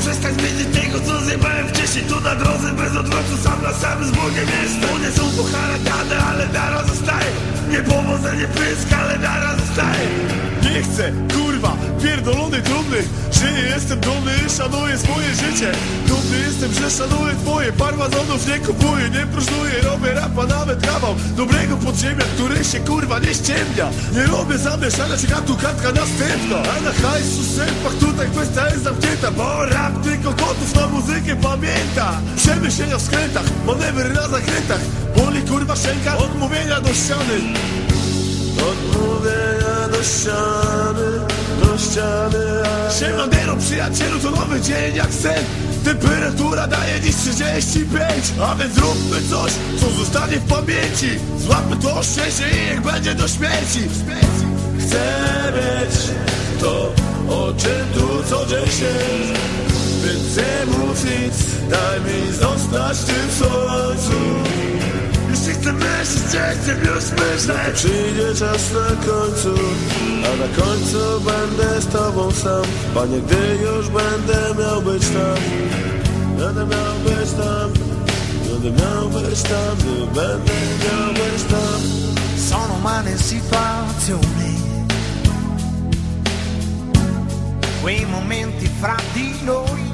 przestań zmienić tego, co zjebałem wcześniej Tu na drodze bez odwrotu, sam na sam z Bogiem jestem. Ludzie są po ale dara zostaje. Nie pysk, ale dara zostaje. Nie chcę, kurwa pierdolony dumny Żyję, jestem dumny, szanuję swoje życie. Dumny jestem, że szanuję twoje Parwazonów nie kupuję, nie próżnuję Robię rapa, nawet kawał Dobrego podziemia, który się kurwa nie ściemnia. Nie robię zamieszania, czeka tu kartka następna. A na hajsu sępach tutaj kwestia jest zamknięta Bo rap tylko kotów na muzykę pamięta. Przemyślenia w skrętach, manewry na zakrętach. Boli kurwa szczęka, odmówienia do ściany. Odmówienia do ściany, ściany. Siemandero przyjacielu to nowy dzień jak sen. Temperatura daje dziś 35 A więc zróbmy coś, co zostanie w pamięci. Złapmy to szczęście i niech będzie do śmierci. Chcę mieć to, o czym tu co dzień się. Więc nie nic, daj mi zostać tym słońcu. Jeśli chcę myśleć, gdzie chcę już myśleć Przyjdzie czas na końcu, a na końcu będę z tobą sam Panie, gdy już będę miał być tam Będę miał być tam Będę miał być tam, gdy będę miał być tam Sono umane situazioni Quei momenti fra di noi